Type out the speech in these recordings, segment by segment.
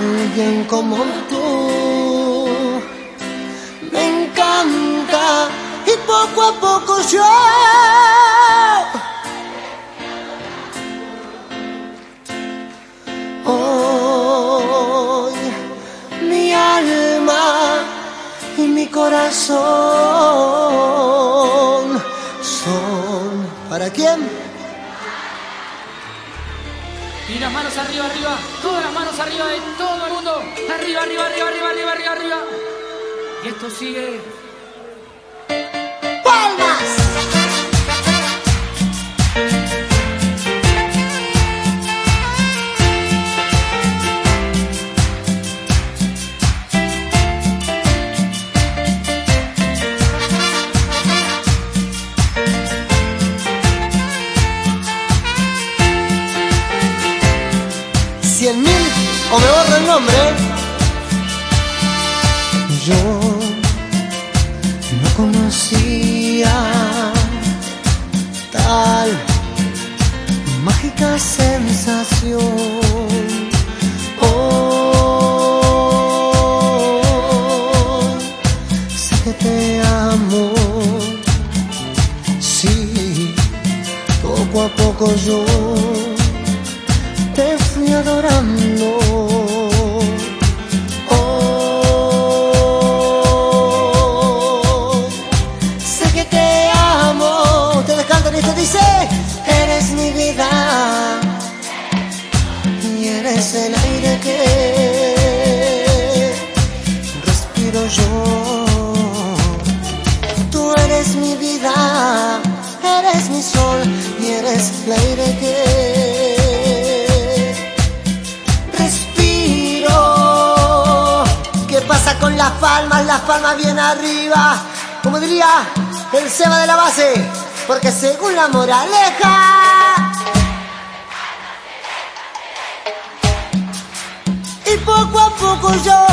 alguien como tú. Me encanta y poco a poco yo hoy mi alma y mi corazón son para quién? Y las manos arriba, arriba. Todas las manos arriba de todo el mundo. Arriba, arriba, arriba, arriba, arriba, arriba, arriba. Y esto sigue. O me borro el nombre. Yo no conocía tal mágica sensación. Hoy sé que te amo, sí, poco a poco yo te fui adorando. Yo. Tú eres mi vida, eres mi sol y eres el aire que respiro. ¿Qué pasa con las palmas? Las palmas bien arriba. Como diría el Seba de la base, porque según la moraleja. Y poco a poco yo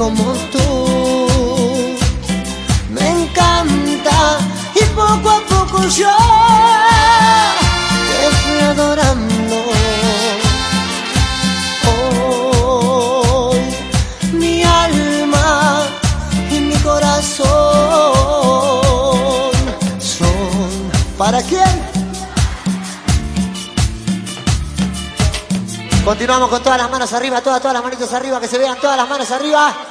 como tú. Me encanta y poco a poco yo te fui adorando. Hoy mi alma y mi corazón son para quién? Continuamos con todas las manos arriba, todas, todas las manitos arriba, que se vean todas las manos arriba.